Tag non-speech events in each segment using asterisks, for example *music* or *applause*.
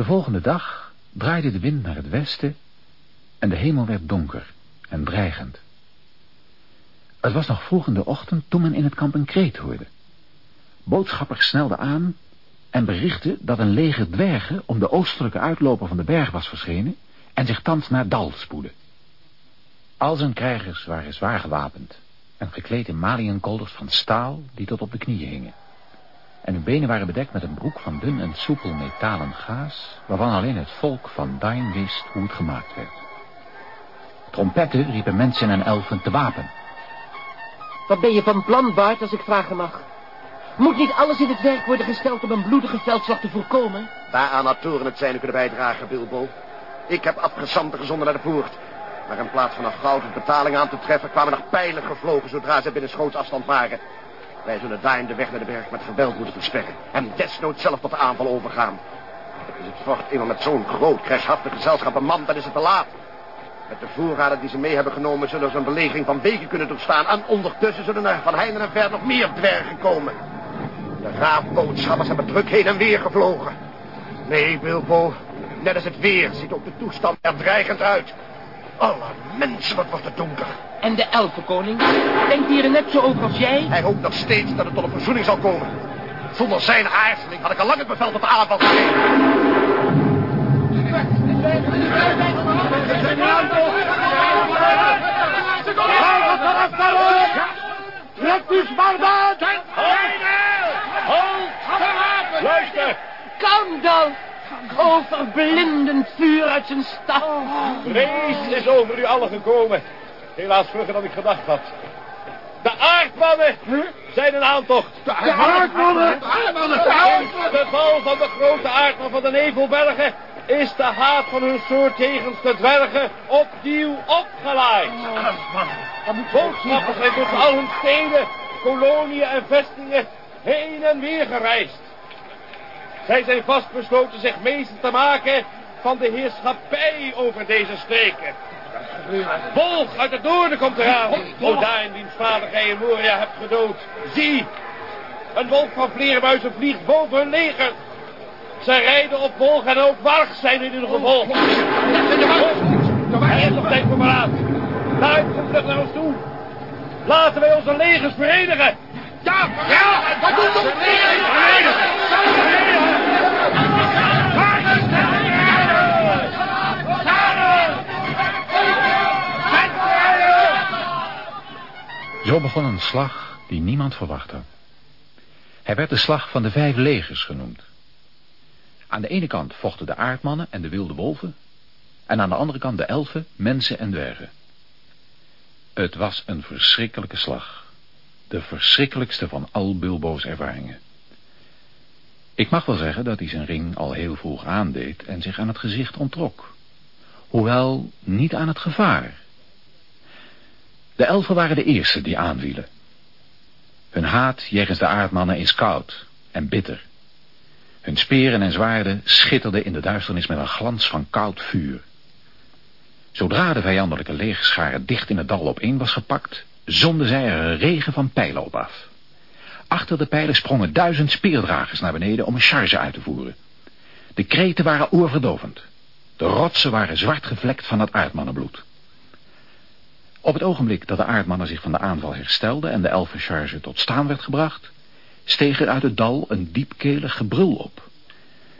De volgende dag draaide de wind naar het westen en de hemel werd donker en dreigend. Het was nog vroeg in de ochtend toen men in het kamp een kreet hoorde. Boodschappers snelden aan en berichtten dat een leger dwergen om de oostelijke uitloper van de berg was verschenen en zich thans naar Dal spoedde. Al zijn krijgers waren zwaar gewapend en gekleed in maliënkolders van staal die tot op de knieën hingen. En hun benen waren bedekt met een broek van dun en soepel metalen gaas, waarvan alleen het volk van Dain wist hoe het gemaakt werd. Trompetten riepen mensen en elfen te wapen. Wat ben je van plan, Bart, als ik vragen mag? Moet niet alles in het werk worden gesteld om een bloedige veldslag te voorkomen? Waaraan had Toren het zijn kunnen bijdragen, Bilbo. Ik heb afgezanten gezonden naar de poort. Maar in plaats van een goud of betaling aan te treffen... kwamen nog pijlen gevlogen zodra ze binnen schootsafstand waren. Wij zullen daar in de weg naar de berg met geweld moeten versperren. En desnoods zelf tot de aanval overgaan. Is het fort eenmaal met zo'n groot, crashachtig gezelschap bemand, dan is het te laat. Met de voorraden die ze mee hebben genomen... zullen ze een belegering van weken kunnen doorstaan. En ondertussen zullen er van heinde en ver nog meer dwergen komen. De raafboodschappers hebben druk heen en weer gevlogen. Nee, Bilbo, net als het weer ziet ook de toestand er dreigend uit. Alle mensen, wat wordt het donker. En de elfenkoning? Denkt hij er net zo over als jij? Hij hoopt nog steeds dat het tot een verzoening zal komen. Zonder zijn aarzeling had ik al lang het bevel tot de aanval gegeven. Trek u zwaard Luister! Gandalf! O, verblindend vuur uit zijn stad. Vrees is over u allen gekomen. Helaas vroeger dan ik gedacht had. De aardmannen zijn een aantocht. De aardmannen! De aardmannen! De val van de grote aardman van de Nevelbergen is de haat van hun soort tegens de dwergen opnieuw opgeleid. Boodschappers zijn door al hun steden, koloniën en vestingen heen en weer gereisd. Zij zijn vastbesloten zich meester te maken van de heerschappij over deze streken. Volk uit het noorden komt eraan. O daar in wiens vader gij in Moria hebt gedood. Zie, een wolk van vleermuizen vliegt boven hun leger. Ze rijden op wolk en ook warg zijn in hun gevolg. Er is nog tijd voor. Daaruit vlug naar ons toe. Laten wij onze legers verenigen. Ja, ja, dat doet ons Zo begon een slag die niemand verwacht had. Hij werd de slag van de vijf legers genoemd. Aan de ene kant vochten de aardmannen en de wilde wolven... en aan de andere kant de elfen, mensen en dwergen. Het was een verschrikkelijke slag. De verschrikkelijkste van al Bilbo's ervaringen. Ik mag wel zeggen dat hij zijn ring al heel vroeg aandeed en zich aan het gezicht ontrok. Hoewel niet aan het gevaar. De elfen waren de eerste die aanvielen. Hun haat jegens de aardmannen is koud en bitter. Hun speren en zwaarden schitterden in de duisternis met een glans van koud vuur. Zodra de vijandelijke legerschare dicht in het dal opeen was gepakt, zonden zij er een regen van pijlen op af. Achter de pijlen sprongen duizend speerdragers naar beneden om een charge uit te voeren. De kreten waren oorverdovend. De rotsen waren zwart gevlekt van het aardmannenbloed. Op het ogenblik dat de aardmannen zich van de aanval herstelden en de elfencharge tot staan werd gebracht, steeg er uit het dal een diepkelig gebrul op.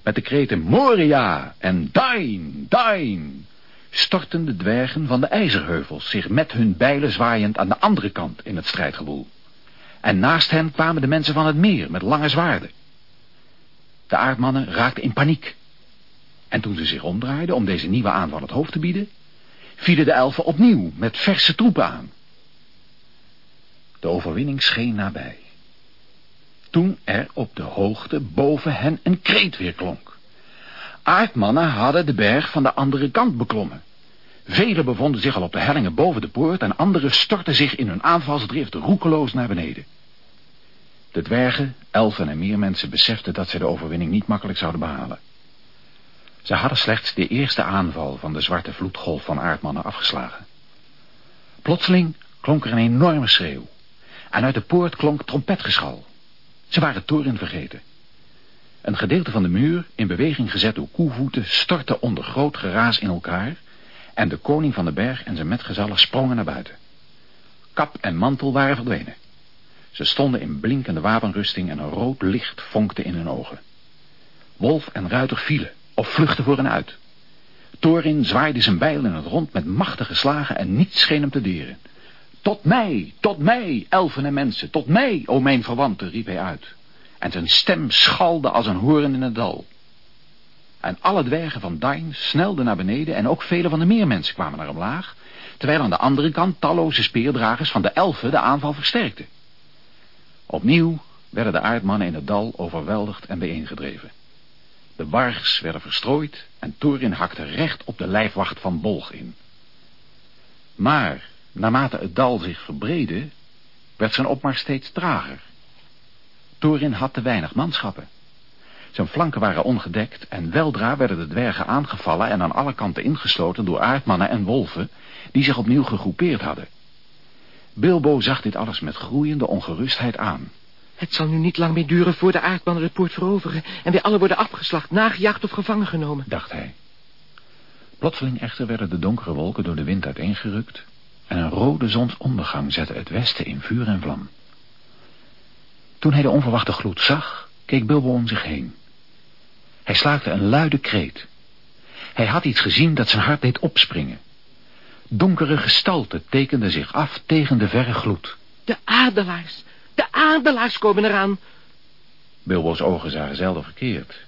Met de kreten Moria en Dain, Dain, stortten de dwergen van de ijzerheuvels zich met hun bijlen zwaaiend aan de andere kant in het strijdgewoel. En naast hen kwamen de mensen van het meer met lange zwaarden. De aardmannen raakten in paniek. En toen ze zich omdraaiden om deze nieuwe aanval het hoofd te bieden, vielen de elfen opnieuw met verse troepen aan. De overwinning scheen nabij. Toen er op de hoogte boven hen een kreet weer klonk. Aardmannen hadden de berg van de andere kant beklommen. Velen bevonden zich al op de hellingen boven de poort... en anderen stortten zich in hun aanvalsdrift roekeloos naar beneden. De dwergen, elfen en meer mensen beseften dat zij de overwinning niet makkelijk zouden behalen. Ze hadden slechts de eerste aanval van de zwarte vloedgolf van aardmannen afgeslagen. Plotseling klonk er een enorme schreeuw. En uit de poort klonk trompetgeschal. Ze waren Thorin vergeten. Een gedeelte van de muur, in beweging gezet door koevoeten, stortte onder groot geraas in elkaar en de koning van de berg en zijn metgezallen sprongen naar buiten. Kap en mantel waren verdwenen. Ze stonden in blinkende wapenrusting en een rood licht vonkte in hun ogen. Wolf en ruiter vielen of vluchtten voor hen uit. Thorin zwaaide zijn bijl in het rond met machtige slagen en niets scheen hem te deren. Tot mij, tot mij, elfen en mensen, tot mij, o mijn verwanten, riep hij uit. En zijn stem schalde als een hoorn in het dal. En alle dwergen van Dain snelden naar beneden en ook vele van de meermensen kwamen naar omlaag, terwijl aan de andere kant talloze speerdragers van de elfen de aanval versterkten. Opnieuw werden de aardmannen in het dal overweldigd en bijeengedreven. De wargs werden verstrooid en Thorin hakte recht op de lijfwacht van Bolg in. Maar, naarmate het dal zich verbreedde, werd zijn opmars steeds trager. Thorin had te weinig manschappen. Zijn flanken waren ongedekt en weldra werden de dwergen aangevallen en aan alle kanten ingesloten door aardmannen en wolven, die zich opnieuw gegroepeerd hadden. Bilbo zag dit alles met groeiende ongerustheid aan. Het zal nu niet lang meer duren voor de aardmannen de poort veroveren... en weer alle worden afgeslacht, nagejaagd of gevangen genomen. Dacht hij. Plotseling echter werden de donkere wolken door de wind uiteengerukt... en een rode zonsondergang zette het westen in vuur en vlam. Toen hij de onverwachte gloed zag, keek Bilbo om zich heen. Hij slaakte een luide kreet. Hij had iets gezien dat zijn hart deed opspringen. Donkere gestalten tekenden zich af tegen de verre gloed. De adelaars, de adelaars komen eraan. Bilbo's ogen zagen zelden verkeerd.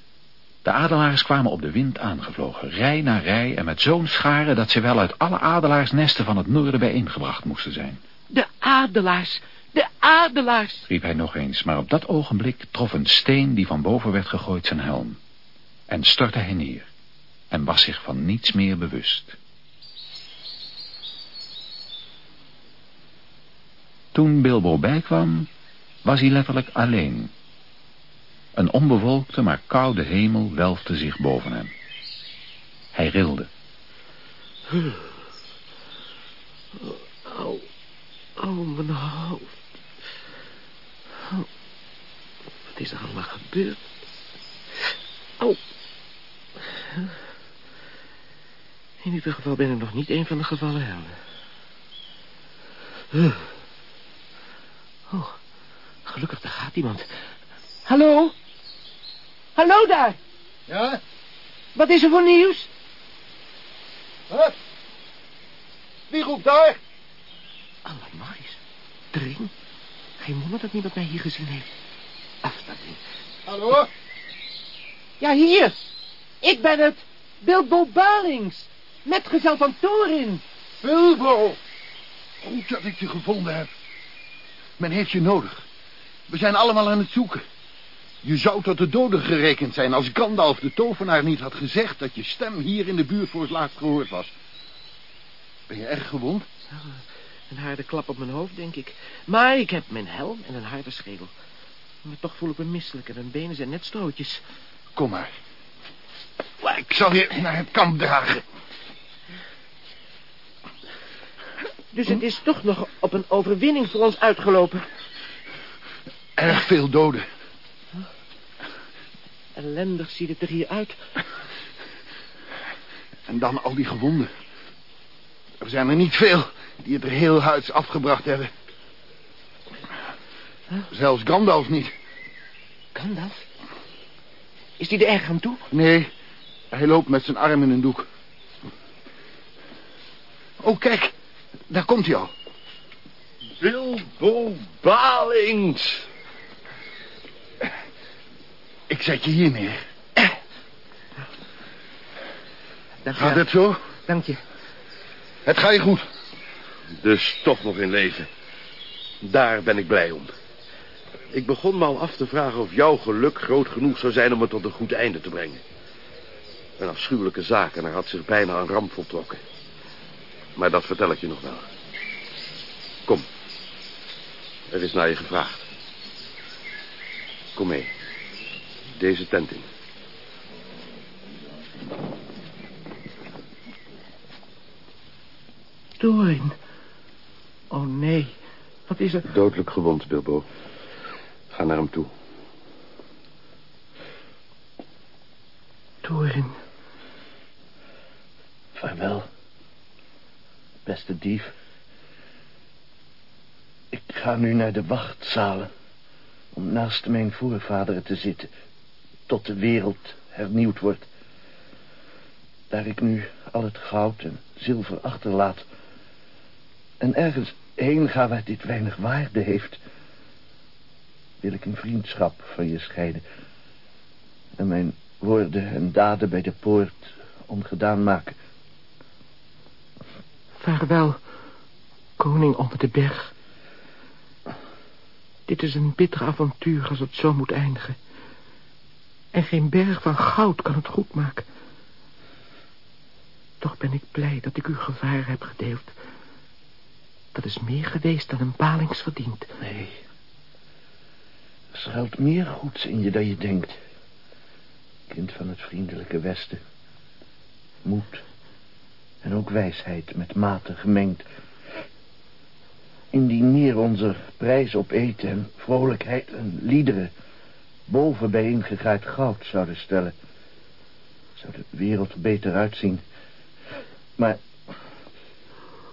De adelaars kwamen op de wind aangevlogen, rij na rij en met zo'n scharen dat ze wel uit alle adelaarsnesten van het noorden bijeengebracht moesten zijn. De adelaars, de adelaars, riep hij nog eens, maar op dat ogenblik trof een steen die van boven werd gegooid zijn helm. En stortte hij neer en was zich van niets meer bewust. Toen Bilbo bijkwam, was hij letterlijk alleen. Een onbewolkte maar koude hemel welfde zich boven hem. Hij rilde. Oh, oh, mijn hoofd. Wat is er allemaal gebeurd? Oh. In ieder geval ben ik nog niet een van de gevallen helden. Oh, gelukkig, daar gaat iemand. Hallo? Hallo daar! Ja? Wat is er voor nieuws? Huh? Wie roept daar? Allemaal Dring. Geen wonder dat niemand mij hier gezien heeft. Afstanding. Hallo? Ja, hier. Ik ben het. Bilbo Balings. Metgezel van Thorin. Bilbo! Goed dat ik je gevonden heb. Men heeft je nodig. We zijn allemaal aan het zoeken. Je zou tot de doden gerekend zijn als Gandalf de tovenaar niet had gezegd... dat je stem hier in de buurt voor het laatst gehoord was. Ben je erg gewond? een harde klap op mijn hoofd, denk ik. Maar ik heb mijn helm en een harde schedel. Maar toch voel ik me misselijk en mijn benen zijn net strootjes. Kom maar. Ik zal je naar het kamp dragen. Dus het is toch nog op een overwinning voor ons uitgelopen. Erg veel doden. Ellendig ziet het er hier uit. En dan al die gewonden. Er zijn er niet veel die het er heel huids afgebracht hebben. Zelfs Gandalf niet. Gandalf? Is die er erg aan toe? Nee, hij loopt met zijn arm in een doek. Oh, kijk. Daar komt hij al. Bilbo Balings. Ik zet je hier neer. Dank Gaat het zo? Dank je. Het gaat je goed. Dus toch nog in leven. Daar ben ik blij om. Ik begon me al af te vragen of jouw geluk groot genoeg zou zijn om het tot een goed einde te brengen. Een afschuwelijke zaak en er had zich bijna een ramp voltrokken. Maar dat vertel ik je nog wel. Kom. Er is naar je gevraagd. Kom mee. Deze tent in. Doorn. Oh nee. Wat is er? Dodelijk gewond, Bilbo. Ga naar hem toe. Torin. Vaarwel, beste dief. Ik ga nu naar de wachtzalen om naast mijn voorvaderen te zitten tot de wereld hernieuwd wordt. Daar ik nu al het goud en zilver achterlaat en ergens heen ga waar dit weinig waarde heeft, wil ik een vriendschap van je scheiden en mijn woorden en daden bij de poort ongedaan maken. Vaarwel, koning onder de berg. Dit is een bitter avontuur als het zo moet eindigen. En geen berg van goud kan het goed maken. Toch ben ik blij dat ik uw gevaar heb gedeeld. Dat is meer geweest dan een balings verdient. Nee. Er schuilt meer goeds in je dan je denkt. Kind van het vriendelijke Westen. Moed. En ook wijsheid met mate gemengd. Indien meer onze prijs op eten en vrolijkheid en liederen... boven bijeengegaaid goud zouden stellen... zou de wereld er beter uitzien. Maar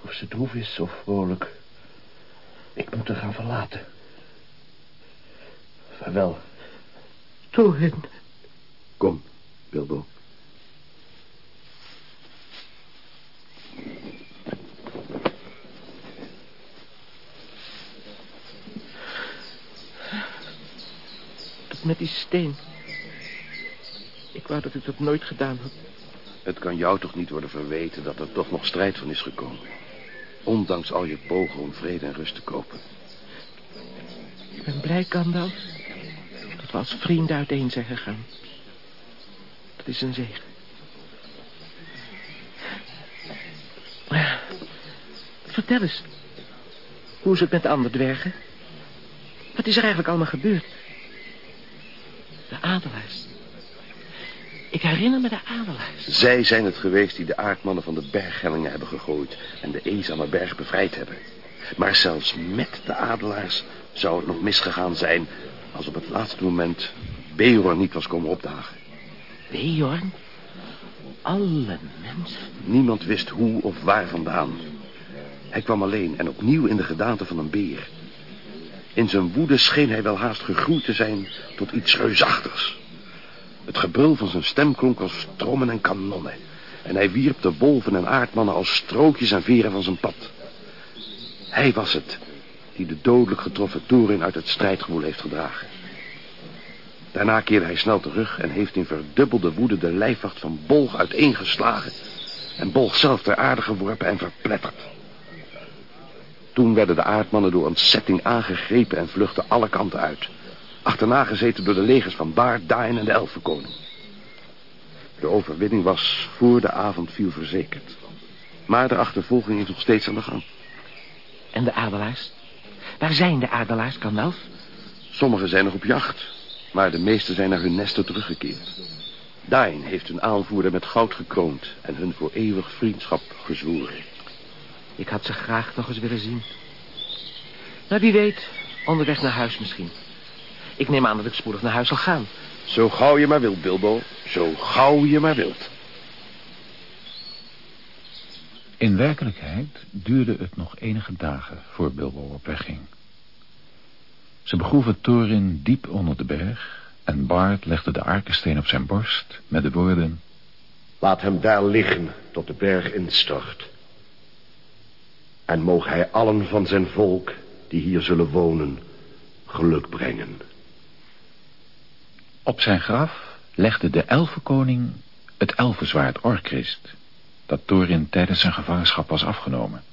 of ze droef is of vrolijk... ik moet haar gaan verlaten. Vaarwel. Torin. Kom, Bilbo. Met die steen. Ik wou dat ik dat nooit gedaan had. Het kan jou toch niet worden verweten dat er toch nog strijd van is gekomen. Ondanks al je pogen om vrede en rust te kopen. Ik ben blij, Gandalf, dat we als vrienden uiteen zijn gegaan. Dat is een zegen. Vertel eens. Hoe is het met de andere dwergen? Wat is er eigenlijk allemaal gebeurd? De adelaars. Ik herinner me de adelaars. Zij zijn het geweest die de aardmannen van de berghellingen hebben gegooid... en de eenzame berg bevrijd hebben. Maar zelfs met de adelaars zou het nog misgegaan zijn... als op het laatste moment Beorn niet was komen opdagen. Beorn? Alle mensen? Niemand wist hoe of waar vandaan. Hij kwam alleen en opnieuw in de gedaante van een beer. In zijn woede scheen hij wel haast gegroeid te zijn tot iets reusachtigs. Het gebrul van zijn stem klonk als trommen en kanonnen. En hij wierp de wolven en aardmannen als strookjes en veren van zijn pad. Hij was het die de dodelijk getroffen toren uit het strijdgewoel heeft gedragen. Daarna keerde hij snel terug en heeft in verdubbelde woede de lijfwacht van Bolg uiteengeslagen en Bolg zelf ter aarde geworpen en verpletterd. Toen werden de aardmannen door ontzetting aangegrepen en vluchtten alle kanten uit. Achterna gezeten door de legers van Baar, Dain en de Elfenkoning. De overwinning was voor de avond viel verzekerd. Maar de achtervolging is nog steeds aan de gang. En de adelaars? Waar zijn de adelaars, Gandalf? Sommigen zijn nog op jacht, maar de meesten zijn naar hun nesten teruggekeerd. Dain heeft hun aanvoerder met goud gekroond en hun voor eeuwig vriendschap gezworen. Ik had ze graag nog eens willen zien. Maar wie weet, onderweg naar huis misschien. Ik neem aan dat ik spoedig naar huis zal gaan. Zo gauw je maar wilt, Bilbo. Zo gauw je maar wilt. In werkelijkheid duurde het nog enige dagen voor Bilbo op weg ging. Ze begroeven Thorin diep onder de berg... en Bart legde de arkensteen op zijn borst met de woorden... Laat hem daar liggen tot de berg instort. En moog hij allen van zijn volk die hier zullen wonen geluk brengen. Op zijn graf legde de elfenkoning het elfenzwaard Orkrist... dat Thorin tijdens zijn gevangenschap was afgenomen.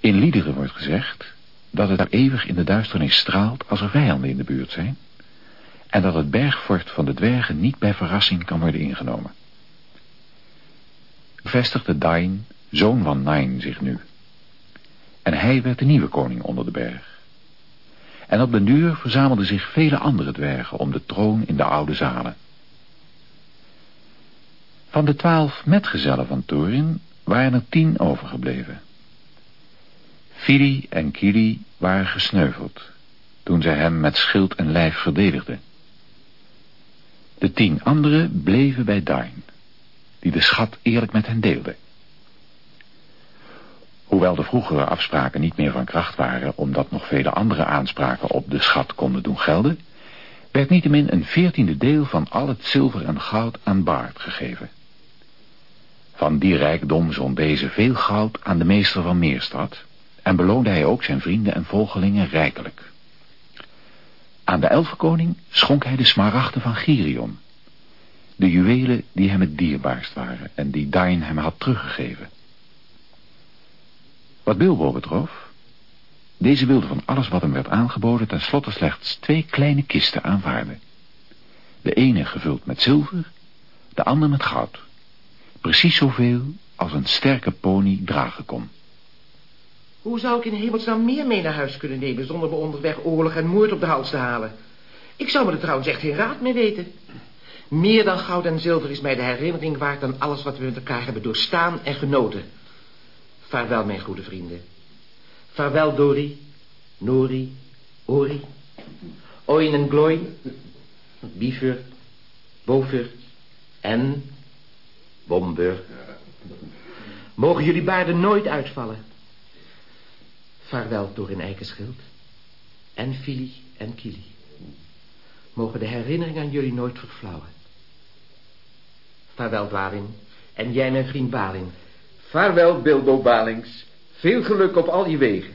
In liederen wordt gezegd dat het daar eeuwig in de duisternis straalt als er vijanden in de buurt zijn... en dat het bergfort van de dwergen niet bij verrassing kan worden ingenomen. Vestigde Dain, zoon van Nain, zich nu. En hij werd de nieuwe koning onder de berg. En op den duur verzamelden zich vele andere dwergen om de troon in de oude zalen. Van de twaalf metgezellen van Thorin waren er tien overgebleven. Fili en Kili waren gesneuveld toen zij hem met schild en lijf verdedigden. De tien anderen bleven bij Dain, die de schat eerlijk met hen deelde. Hoewel de vroegere afspraken niet meer van kracht waren, omdat nog vele andere aanspraken op de schat konden doen gelden, werd niettemin een veertiende deel van al het zilver en goud aan Baard gegeven. Van die rijkdom zond deze veel goud aan de meester van Meerstad en beloonde hij ook zijn vrienden en volgelingen rijkelijk. Aan de elfenkoning schonk hij de smaragden van Girion, de juwelen die hem het dierbaarst waren en die Dain hem had teruggegeven. Wat Bilbo betrof, deze wilde van alles wat hem werd aangeboden tenslotte slechts twee kleine kisten aanvaarden. De ene gevuld met zilver, de andere met goud. Precies zoveel als een sterke pony dragen kon. Hoe zou ik in hemelsnaam meer mee naar huis kunnen nemen... zonder me onderweg oorlog en moord op de hals te halen? Ik zou me er trouwens echt geen raad mee weten. Meer dan goud en zilver is mij de herinnering waard... dan alles wat we met elkaar hebben doorstaan en genoten. Vaarwel, mijn goede vrienden. Vaarwel, Dori, Nori, Ori, Oin en Glooi, Biefer, Bover en Bomber. Mogen jullie baarden nooit uitvallen. Vaarwel, Dorin Eikenschild, en Fili en Kili. Mogen de herinnering aan jullie nooit verflauwen. Vaarwel, Dwalin, en jij mijn vriend Balin. Vaarwel, Bilbo Balings. Veel geluk op al je wegen.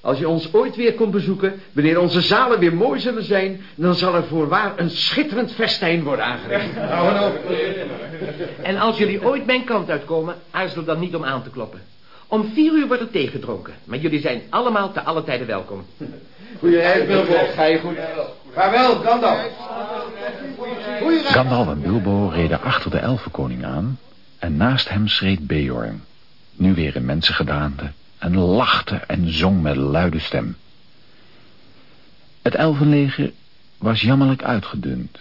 Als je ons ooit weer komt bezoeken, wanneer onze zalen weer mooi zullen zijn, dan zal er voorwaar een schitterend festijn worden aangericht. *laughs* Nou, En als jullie ooit mijn kant uitkomen, aarzel dan niet om aan te kloppen. Om vier uur wordt er thee gedronken, maar jullie zijn allemaal te alle tijden welkom. Goeie reis, Bilbo. Ga je goed. Vaarwel, Gandalf. Gandalf en Bilbo reden achter de elfenkoning aan en naast hem schreed Beorn, nu weer in mensengedaante, en lachte en zong met luide stem. Het elfenleger was jammerlijk uitgedund.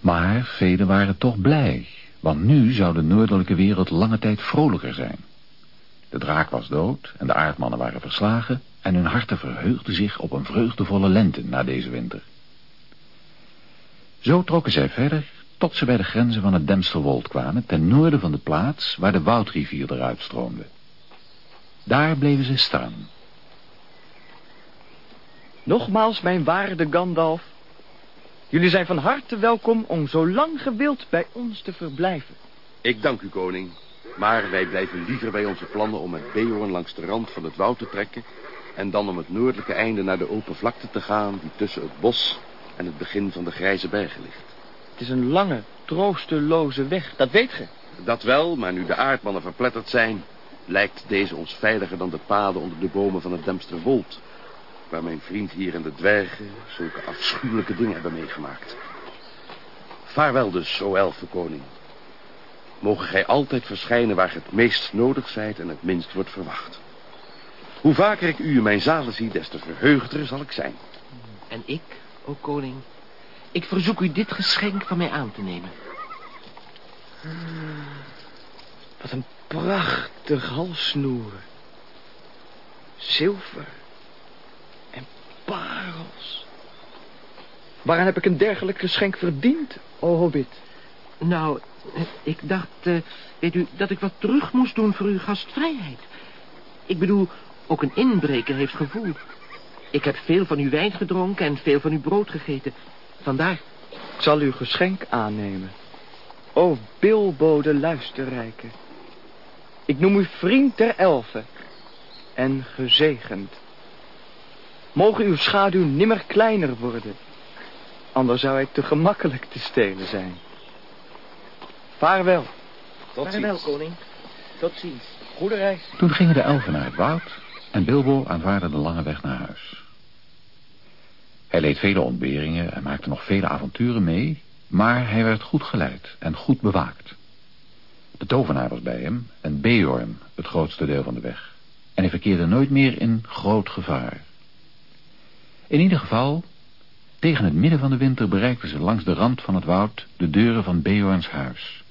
Maar velen waren toch blij, want nu zou de noordelijke wereld lange tijd vrolijker zijn. De draak was dood en de aardmannen waren verslagen en hun harten verheugden zich op een vreugdevolle lente na deze winter. Zo trokken zij verder tot ze bij de grenzen van het Demsterwold kwamen, ten noorden van de plaats waar de Woudrivier eruit stroomde. Daar bleven ze staan. Nogmaals, mijn waarde Gandalf. Jullie zijn van harte welkom om zo lang gewild bij ons te verblijven. Ik dank u, koning. Maar wij blijven liever bij onze plannen om met Beorn langs de rand van het woud te trekken... en dan om het noordelijke einde naar de open vlakte te gaan... die tussen het bos en het begin van de grijze bergen ligt. Het is een lange, troosteloze weg, dat weet ge. Dat wel, maar nu de aardmannen verpletterd zijn... lijkt deze ons veiliger dan de paden onder de bomen van het Demsterwold... waar mijn vriend hier en de dwergen zulke afschuwelijke dingen hebben meegemaakt. Vaarwel dus, o elfenkoning. Mogen gij altijd verschijnen waar gij het meest nodig zijt en het minst wordt verwacht. Hoe vaker ik u in mijn zalen zie, des te verheugder zal ik zijn. En ik, o koning, ik verzoek u dit geschenk van mij aan te nemen. Wat een prachtig halssnoer. Zilver. En parels. Waaraan heb ik een dergelijk geschenk verdiend, o hobbit? Nou, ik dacht, eh, weet u, dat ik wat terug moest doen voor uw gastvrijheid. Ik bedoel, ook een inbreker heeft gevoel. Ik heb veel van uw wijn gedronken en veel van uw brood gegeten. Vandaar. Ik zal uw geschenk aannemen. O Bilbo de luisterrijke. Ik noem u vriend der elfen. En gezegend. Mogen uw schaduw nimmer kleiner worden. Anders zou hij te gemakkelijk te stelen zijn. Vaarwel. Tot Vaarwel, ziens. koning. Tot ziens. Goede reis. Toen gingen de elfen naar het woud en Bilbo aanvaarde de lange weg naar huis. Hij leed vele ontberingen en maakte nog vele avonturen mee, maar hij werd goed geleid en goed bewaakt. De tovenaar was bij hem en Beorn het grootste deel van de weg. En hij verkeerde nooit meer in groot gevaar. In ieder geval, tegen het midden van de winter bereikten ze langs de rand van het woud de deuren van Beorns huis,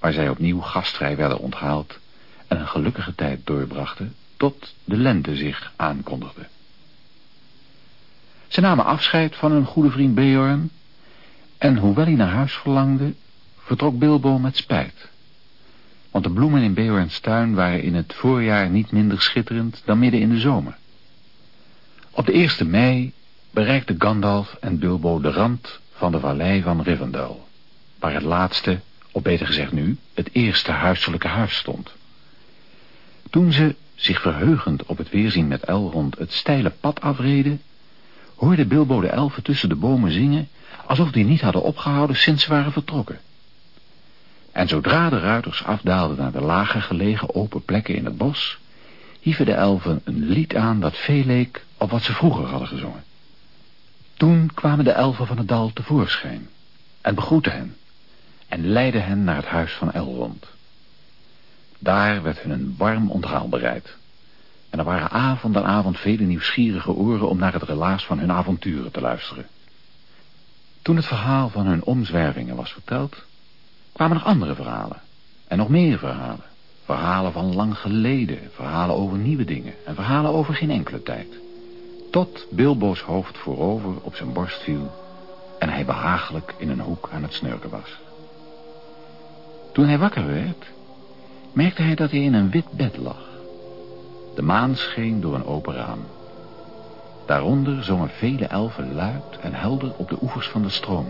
waar zij opnieuw gastvrij werden onthaald en een gelukkige tijd doorbrachten tot de lente zich aankondigde. Ze namen afscheid van hun goede vriend Beorn En hoewel hij naar huis verlangde, vertrok Bilbo met spijt. Want de bloemen in Beorns tuin waren in het voorjaar niet minder schitterend dan midden in de zomer. Op de eerste mei bereikte Gandalf en Bilbo de rand van de vallei van Rivendell, waar het laatste, of beter gezegd nu, het eerste huiselijke huis stond. Toen ze, zich verheugend op het weerzien met Elrond, het steile pad afreden, hoorde Bilbo de elfen tussen de bomen zingen, alsof die niet hadden opgehouden sinds ze waren vertrokken. En zodra de ruiters afdaalden naar de lager gelegen open plekken in het bos, hieven de elfen een lied aan dat veel leek op wat ze vroeger hadden gezongen. Toen kwamen de elfen van het dal tevoorschijn en begroetten hen en leidden hen naar het huis van Elrond. Daar werd hun een warm onthaal bereid. En er waren avond en avond vele nieuwsgierige oren om naar het relaas van hun avonturen te luisteren. Toen het verhaal van hun omzwervingen was verteld, kwamen nog andere verhalen. En nog meer verhalen. Verhalen van lang geleden, verhalen over nieuwe dingen en verhalen over geen enkele tijd. Tot Bilbo's hoofd voorover op zijn borst viel en hij behagelijk in een hoek aan het snurken was. Toen hij wakker werd, merkte hij dat hij in een wit bed lag. De maan scheen door een open raam. Daaronder zongen vele elfen luid en helder op de oevers van de stroom.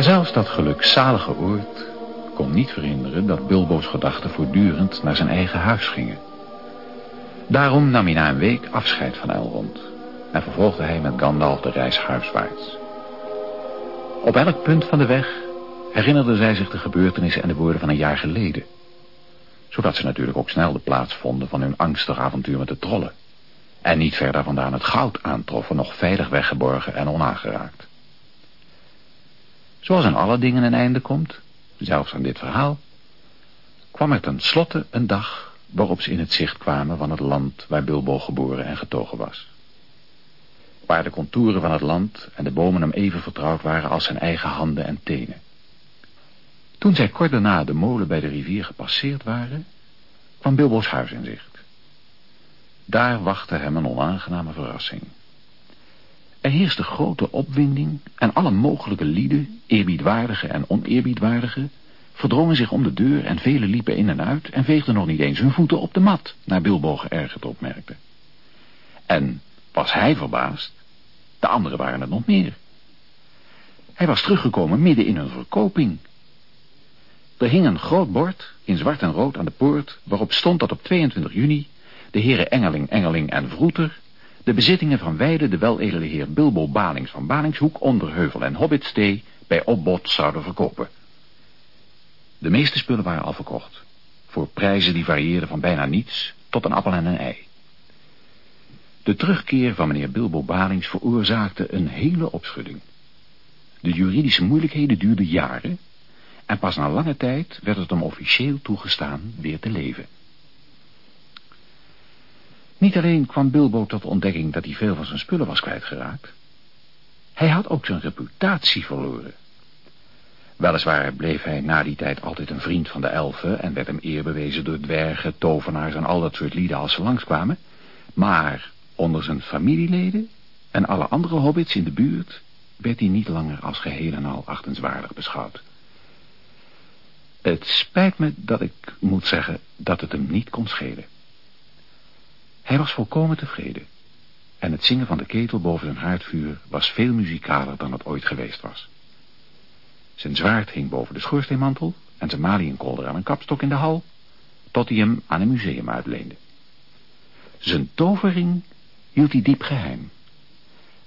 Maar zelfs dat gelukzalige oord kon niet verhinderen dat Bilbo's gedachten voortdurend naar zijn eigen huis gingen. Daarom nam hij na een week afscheid van Elrond en vervolgde hij met Gandalf de reis huiswaarts. Op elk punt van de weg herinnerden zij zich de gebeurtenissen en de woorden van een jaar geleden. Zodat ze natuurlijk ook snel de plaats vonden van hun angstig avontuur met de trollen. En niet verder vandaan het goud aantroffen, nog veilig weggeborgen en onaangeraakt. Zoals aan alle dingen een einde komt, zelfs aan dit verhaal, kwam er tenslotte een dag waarop ze in het zicht kwamen van het land waar Bilbo geboren en getogen was. Waar de contouren van het land en de bomen hem even vertrouwd waren als zijn eigen handen en tenen. Toen zij kort daarna de molen bij de rivier gepasseerd waren, kwam Bilbo's huis in zicht. Daar wachtte hem een onaangename verrassing. Er heerste grote opwinding en alle mogelijke lieden, eerbiedwaardige en oneerbiedwaardige, verdrongen zich om de deur en velen liepen in en uit en veegden nog niet eens hun voeten op de mat, naar Bilbo geërgerd opmerkte. En was hij verbaasd, de anderen waren het nog meer. Hij was teruggekomen midden in een verkoping. Er hing een groot bord in zwart en rood aan de poort, waarop stond dat op 22 juni de heren Engeling, Engeling en Vroeter de bezittingen van Weide de weledele heer Bilbo Balings van Balingshoek, Onderheuvel en Hobbitstee bij opbod zouden verkopen. De meeste spullen waren al verkocht, voor prijzen die varieerden van bijna niets tot een appel en een ei. De terugkeer van meneer Bilbo Balings veroorzaakte een hele opschudding. De juridische moeilijkheden duurden jaren en pas na lange tijd werd het hem officieel toegestaan weer te leven. Niet alleen kwam Bilbo tot de ontdekking dat hij veel van zijn spullen was kwijtgeraakt. Hij had ook zijn reputatie verloren. Weliswaar bleef hij na die tijd altijd een vriend van de elfen... en werd hem eer bewezen door dwergen, tovenaars en al dat soort lieden als ze langskwamen. Maar onder zijn familieleden en alle andere hobbits in de buurt... werd hij niet langer als geheel en al achtenswaardig beschouwd. Het spijt me dat ik moet zeggen dat het hem niet kon schelen. Hij was volkomen tevreden. En het zingen van de ketel boven zijn haardvuur was veel muzikaler dan het ooit geweest was. Zijn zwaard hing boven de schoorsteenmantel en zijn maliënkolder aan een kapstok in de hal, tot hij hem aan een museum uitleende. Zijn tovering hield hij diep geheim,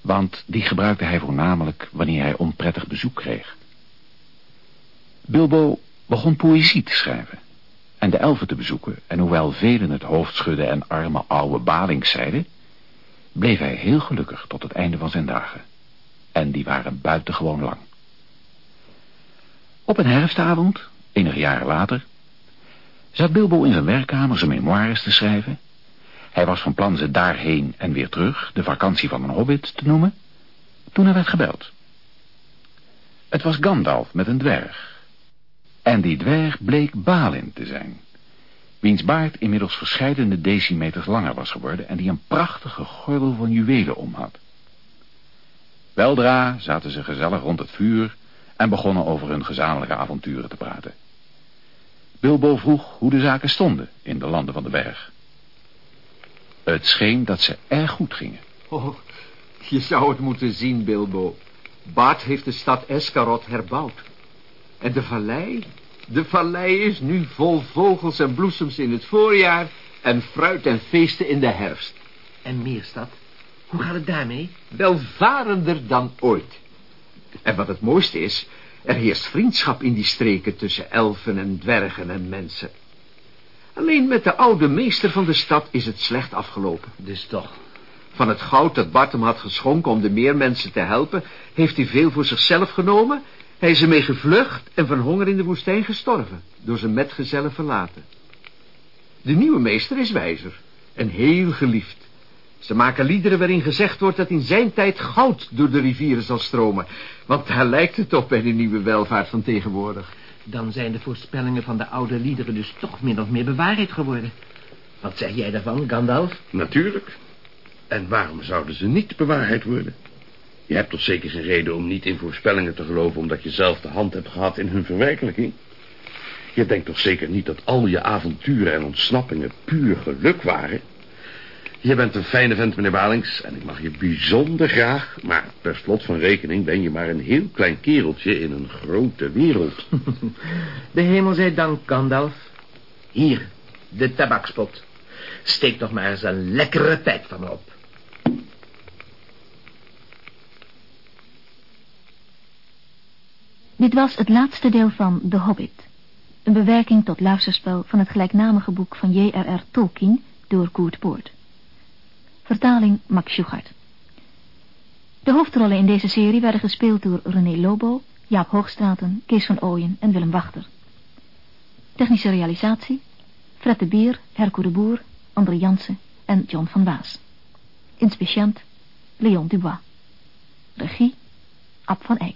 want die gebruikte hij voornamelijk wanneer hij onprettig bezoek kreeg. Bilbo begon poëzie te schrijven en de elfen te bezoeken, en hoewel velen het hoofd schudden en arme oude balings zeiden, bleef hij heel gelukkig tot het einde van zijn dagen. En die waren buitengewoon lang. Op een herfstavond, enige jaren later, zat Bilbo in zijn werkkamer zijn memoires te schrijven. Hij was van plan ze daarheen en weer terug, de vakantie van een hobbit, te noemen, toen er werd gebeld. Het was Gandalf met een dwerg, en die dwerg bleek Balin te zijn. Wiens baard inmiddels verscheidene decimeters langer was geworden... en die een prachtige gordel van juwelen om had. Weldra zaten ze gezellig rond het vuur... en begonnen over hun gezamenlijke avonturen te praten. Bilbo vroeg hoe de zaken stonden in de landen van de berg. Het scheen dat ze erg goed gingen. Oh, je zou het moeten zien, Bilbo. Bart heeft de stad Eskarot herbouwd. En de vallei? De vallei is nu vol vogels en bloesems in het voorjaar... en fruit en feesten in de herfst. En Meerstad? Hoe gaat het daarmee? Welvarender dan ooit. En wat het mooiste is... er heerst vriendschap in die streken tussen elfen en dwergen en mensen. Alleen met de oude meester van de stad is het slecht afgelopen. Dus toch? Van het goud dat Bart hem had geschonken om de meer mensen te helpen... heeft hij veel voor zichzelf genomen hij is ermee gevlucht en van honger in de woestijn gestorven, door zijn metgezellen verlaten. De nieuwe meester is wijzer en heel geliefd. Ze maken liederen waarin gezegd wordt dat in zijn tijd goud door de rivieren zal stromen. Want daar lijkt het op bij de nieuwe welvaart van tegenwoordig. Dan zijn de voorspellingen van de oude liederen dus toch min of meer bewaarheid geworden. Wat zeg jij daarvan, Gandalf? Natuurlijk. En waarom zouden ze niet bewaarheid worden? Je hebt toch zeker geen reden om niet in voorspellingen te geloven... omdat je zelf de hand hebt gehad in hun verwerkelijking? Je denkt toch zeker niet dat al je avonturen en ontsnappingen puur geluk waren? Je bent een fijne vent, meneer Balings, en ik mag je bijzonder graag... maar per slot van rekening ben je maar een heel klein kereltje in een grote wereld. *laughs* De hemel zij dank, Gandalf. Hier, de tabakspot. Steek toch maar eens een lekkere pijp van me op. Dit was het laatste deel van The Hobbit. Een bewerking tot luisterspel van het gelijknamige boek van J.R.R. Tolkien door Koert Poort. Vertaling Max Schugart. De hoofdrollen in deze serie werden gespeeld door René Lobo, Jaap Hoogstraten, Kees van Ooyen en Willem Wachter. Technische realisatie Fred de Beer, Herco de Boer, André Jansen en John van Waas. Inspiciënt Leon Dubois. Regie Ab van Eyck.